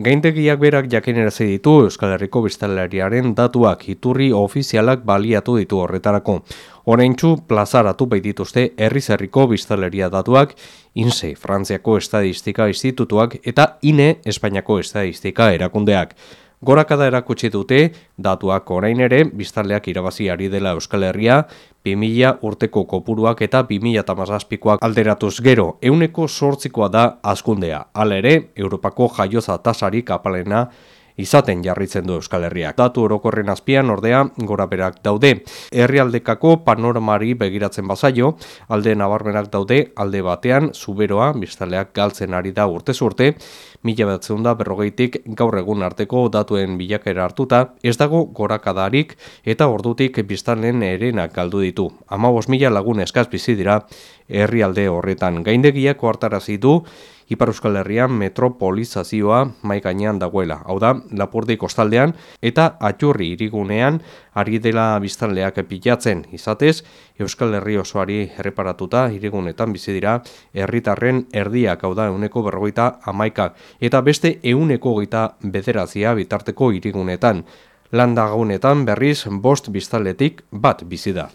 Gaintegiak berak jakinerazi ditu Euskal Herriko biztanleriaren datuak iturri ofizialak baliatu ditu horretarako. Horeintzu plazaratu baitituzte herri zerriko biztaleria datuak INSE, Frantziako Estadistika Institutuak eta INE, Espainiako Estadistika Erakundeak. Gorakada erakutsi dute, datuak orain ere, biztarleak irabaziari dela Euskal Herria, 2000 urteko kopuruak eta 2000 tamazazpikoak alderatuz gero, euneko sortzikoa da askundea. Hala ere, Europako jaioza tasarik apalena izaten jarritzen du Euskal Herriak. Datu orokorren azpian ordea gora berak daude. Herrialdekako panoramari begiratzen bazaio, alde nabarmenak daude alde batean zuberoa biztaleak galtzen ari da urte urte, mila batzen da berrogeitik gaur egun arteko datuen bilakera hartuta, ez dago gorakadarik eta ordutik biztalen erenak galdu ditu. Ama mila lagun eskaz bizi dira herrialde horretan. Gaindegiak oartarazi du Ipar Euskal Herrian metropolizazioa maikainean dagoela. Hau da, Lapurdi kostaldean eta Atxurri irigunean ari dela biztanleak pilatzen izatez, Euskal Herri osoari erreparatuta irigunetan bizi dira herritarren erdiak hau da euneko berrogeita amaika eta beste euneko gita bederazia bitarteko irigunetan. Landagunetan berriz bost biztaletik bat bizi da.